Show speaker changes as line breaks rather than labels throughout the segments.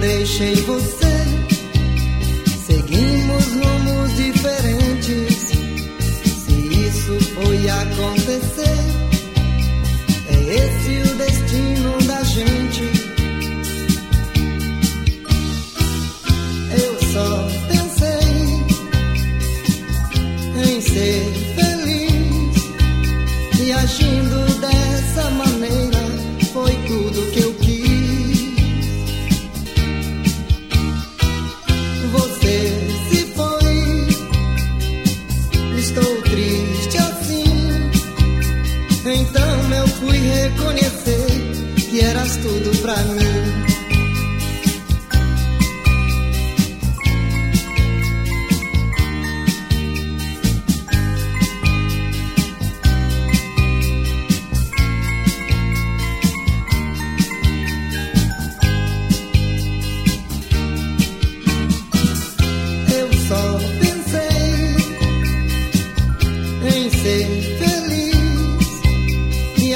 deixei você. Seguimos rumos diferentes. Se isso foi acontecer, é esse o destino da gente. Eu só pensei em ser feliz e agindo dessa maneira foi tudo que eu reconhecer que eras tudo pra mim.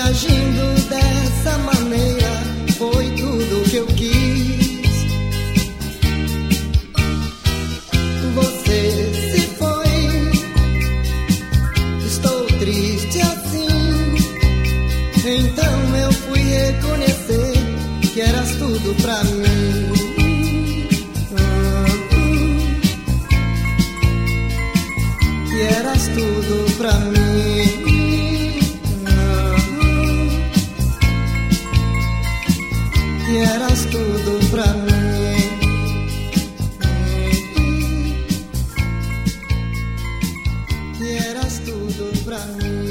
Agindo triste assim. Então eu fui reconhecer que eras tudo pra mim. que eras tudo pra mim. Que eras tudo pra mim. Que eras tudo pra mim.